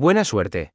Buena suerte.